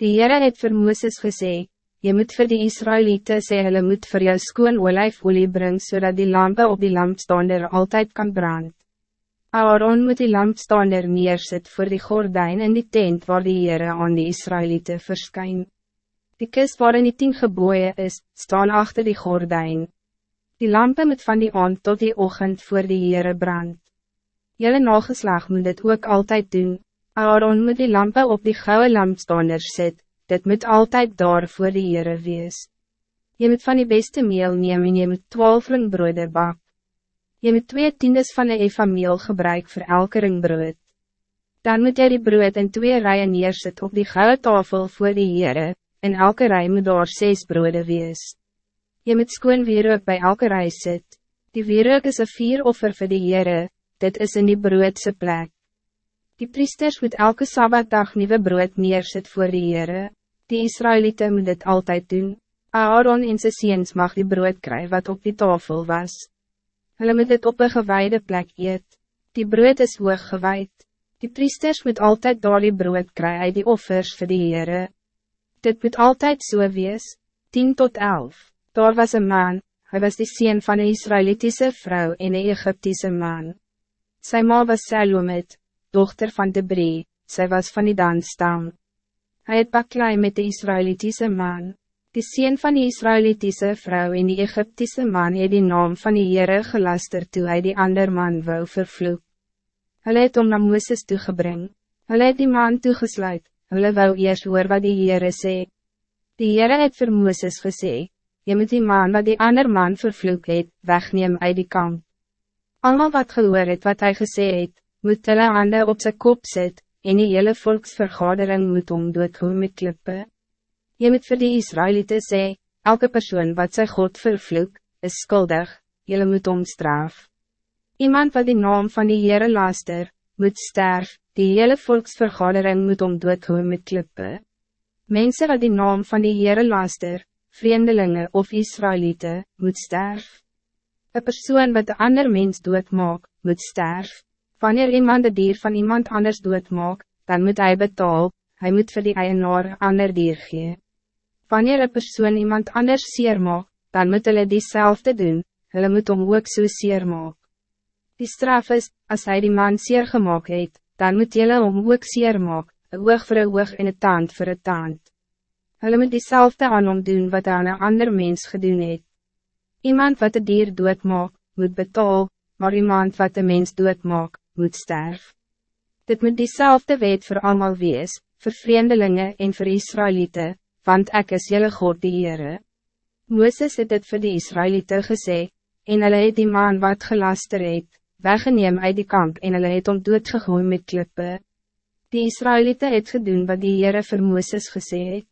Die Heere het vir Mooses gesê, Je moet voor die Israëlieten sê hulle moet vir jou skoon olijfolie bring, zodat die lampen op die lampstander altijd kan brand. Aaron moet die lampstander neerset voor die gordijn in die tent waar die Heere aan die Israëlieten verskyn. Die kist waarin die tien geboeien is, staan achter die gordijn. Die lampen moet van die aand tot die ochtend voor die Heere brand. Jelle nageslag moet dit ook altijd doen. Aaron moet die lampen op die gouden lampstander zetten dit moet altijd daar voor die Heere wees. Je moet van die beste meel neem en je moet twaalf ringbroode bak. Je moet twee tiendes van een eva meel gebruik voor elke ringbrood. Dan moet jy die brood in twee rijen neerset op die gouden tafel voor die Heere, en elke rij moet daar zes broode wees. Je moet skoon wierook bij elke rij sit. Die wierook is een vier offer voor die Heere, dit is in die broodse plek. Die priesters moet elke sabbatdag nieuwe brood neerset voor die Heere. Die Israëlieten moet dit altijd doen. Aaron en sy seens mag die brood kry wat op die tafel was. Hulle moet dit op een gewijde plek eet. Die brood is hoog gewijd. Die priesters moet altijd daar die brood kry uit die offers vir die Heere. Dit moet altijd so wees. 10 tot 11. Daar was een man, hij was die sien van een Israëlitische vrouw en een Egyptische man. Sy ma was Salomit, dochter van Debrie, zij was van die Danstam. Hij het baklei met de Israëlitische man. Die sien van die Israëlitische vrouw en die Egyptische man het die naam van die Heere gelaster toe hy die ander man wou vervloek. Hulle het om na Mooses toegebring. Hulle het die man toegesluit. Hulle wou eers hoor wat die Heere sê. Die Heere het vir Mooses gesê, Je moet die man wat die ander man vervloek het, wegneem uit die kamp. Almal wat gehoor het wat hij gesê het, moet hulle hande op zijn kop zetten en die hele volksvergadering moet om doodgoe met klippe. Je moet voor die Israëlieten sê, elke persoon wat sy God vervloek, is skuldig, jylle moet omstraf. Iemand wat die naam van die Heere laster, moet sterf, die hele volksvergadering moet om doodgoe met klippe. Mensen wat die naam van die Heere laster, vreemdelingen of Israëlieten, moet sterf. Een persoon wat de ander mens doodmaak, moet sterf. Wanneer iemand de dier van iemand anders doodmaak, dan moet hij betaal, hij moet voor die eienaar ander dier gee. Wanneer een persoon iemand anders seer maak, dan moet hulle diezelfde doen, hulle moet om ook so seer maak. Die straf is, als hij die man seer gemaakt het, dan moet hulle om ook seer maak, een oog voor een oog en een tand voor een tand. Hulle moet diezelfde aan om doen wat aan een ander mens gedoen het. Iemand wat de dier doodmaak, moet betaal, maar iemand wat de mens doodmaak, moet sterf. Dit moet diezelfde wet voor allemaal wees, voor vreemdelingen en voor Israëlieten, want ek is jelle God die Heere. Mooses het dit voor die Israëlieten gesê, en hulle het die man wat gelaster het, weggeneem uit die kamp en hulle het om doodgegooi met klippe. Die Israëlieten het gedoen wat die Heere vir Mooses gesê het.